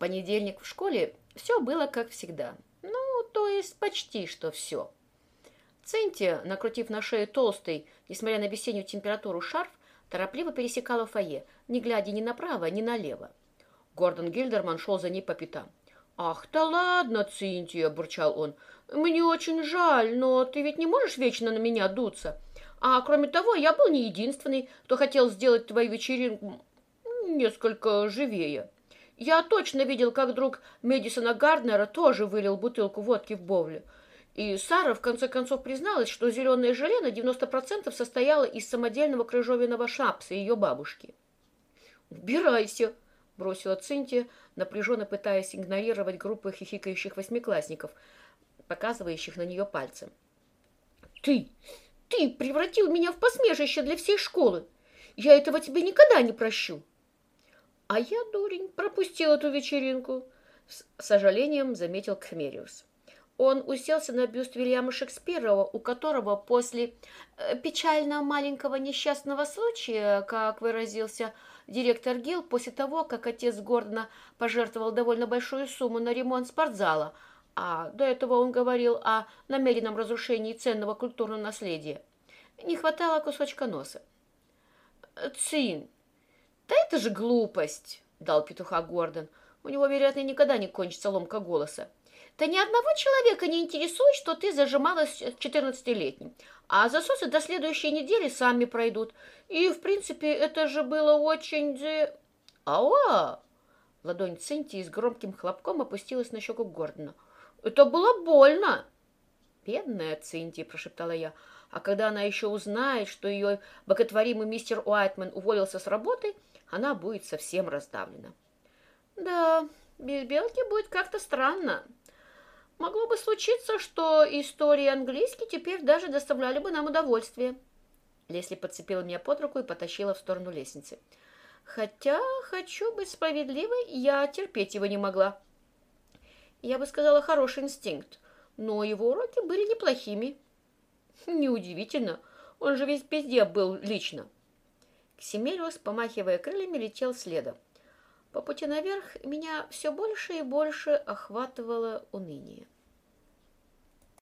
понедельник в школе все было как всегда. Ну, то есть почти что все. Центия, накрутив на шею толстый, несмотря на весеннюю температуру, шарф, торопливо пересекала фойе, не глядя ни направо, ни налево. Гордон Гильдерман шел за ней по пятам. «Ах, да ладно, Цинтия!» – бурчал он. «Мне очень жаль, но ты ведь не можешь вечно на меня дуться. А кроме того, я был не единственный, кто хотел сделать твою вечеринку несколько живее. Я точно видел, как друг Мэдисона Гарднера тоже вылил бутылку водки в Бовле. И Сара в конце концов призналась, что зеленое желе на 90% состояло из самодельного крыжовенного шапса ее бабушки. «Убирайся!» – бросила Цинтия, напряженно пытаясь игнорировать группы хихикающих восьмиклассников, показывающих на нее пальцем. «Ты! Ты превратил меня в посмешище для всей школы! Я этого тебе никогда не прощу!» «А я, дурень, пропустил эту вечеринку!» С сожалением заметил Кхмериус. Он уселся на бюст Вильяма Шекспира, у которого после э, печального маленького несчастного случая, как выразился директор Гилл, после того, как отец Гордона пожертвовал довольно большую сумму на ремонт спортзала, а до этого он говорил о намеренном разрушении ценного культурного наследия, не хватало кусочка носа. «Цин, да это же глупость!» — дал петуха Гордон. У него, вероятно, никогда не кончится ломка голоса. Да ни одного человека не интересует, что ты зажималась четырнадцатилетним. А засосы до следующей недели сами пройдут. И, в принципе, это же было очень... Ау! Ладонь Цинтии с громким хлопком опустилась на щеку Гордона. «Это было больно!» «Бедная Цинтия!» – прошептала я. А когда она еще узнает, что ее боготворимый мистер Уайтман уволился с работы, она будет совсем раздавлена. «Да, без белки будет как-то странно», Могло бы случиться, что истории английский теперь даже доставляли бы нам удовольствие. Лесли подцепила меня под руку и потащила в сторону лестницы. Хотя, хочу быть справедливой, я терпеть его не могла. Я бы сказала, хороший инстинкт, но его уроки были неплохими. Неудивительно, он же весь везде был лично. Ксимелиус, помахивая крыльями, летел следом. По пути наверх меня все больше и больше охватывало уныние.